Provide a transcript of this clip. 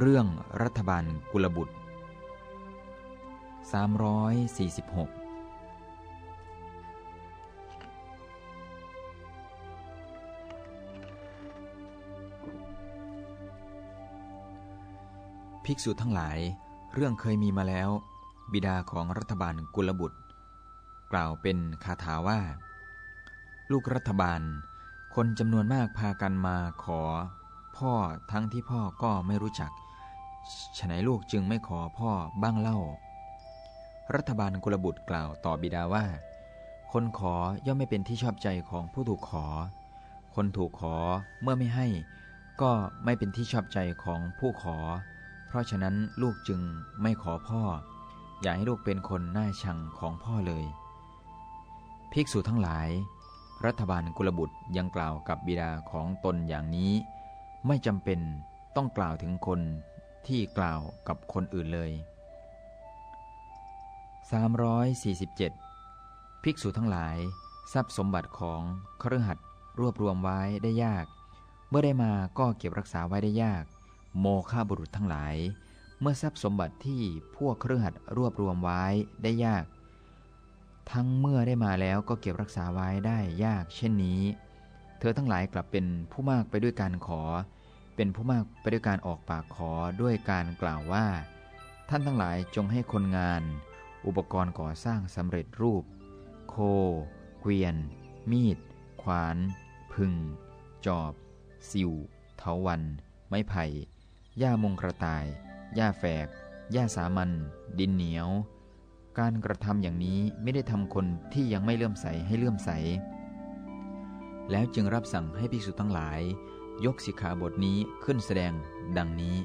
เรื่องรัฐบาลกุลบุตร 346 ภิกษุทั้งหลาย เรื่องเคยมีมาแล้ว บิดาของรัฐบาลกุลบุตร กล่าวเป็นคาถาว่า ลูกรัฐบาล คนจำนวนมากพากันมาขอ พ่อทั้งที่พ่อก็ไม่รู้จักฉนัยลูกจึงไม่ขอพ่อบ้างเล่า รัฐบาลกุลบุตรกล่าวต่อบิดาว่า คนขอย่อมไม่เป็นที่ชอบใจของผู้ถูกขอ คนถูกขอเมื่อไม่ให้ ก็ไม่เป็นที่ชอบใจของผู้ขอ เพราะฉะนั้นลูกจึงไม่ขอพ่อ อย่าให้ลูกเป็นคนหน้าชังของพ่อเลย ภิกษุทั้งหลาย รัฐบาลกุลบุตรยังกล่าวกับบิดาของตนอย่างนี้ ไม่จำเป็นต้องกล่าวถึงคนที่กล่าวกับคนอื่นเลย 347 ภิกษุทั้งหลาย ทรัพย์สมบัติของครหัดรวบรวมไว้ได้ยาก เมื่อได้มาก็เก็บรักษาไว้ได้ยาก โมฆะบุรุษทั้งหลาย เมื่อทรัพย์สมบัติที่พวกเครือหัดรวบรวมไว้ได้ยาก ทั้งเมื่อได้มาแล้วก็เก็บรักษาไว้ได้ยาก เช่นนี้ เธอทั้งหลายกลับเป็นผู้มากไปด้วยการขอ เป็นผู้มากไปด้วยการออกปากขอด้วยการกล่าวว่า ท่านทั้งหลายจงให้คนงาน อุปกรณ์ก่อสร้างสำเร็จรูป โค เกวียน มีด ขวาน พึง จอบ สิวเถาวัน ไม้ไผ่หญ้ามงกระต่าย หญ้าแฝก หญ้าสามัญ ดินเหนียว การกระทำอย่างนี้ไม่ได้ทำคนที่ยังไม่เลื่อมใสให้เลื่อมใส แล้วจึงรับสั่งให้ภิกษุทั้งหลาย ยกสิกขาบทนี้ขึ้นแสดงดังนี้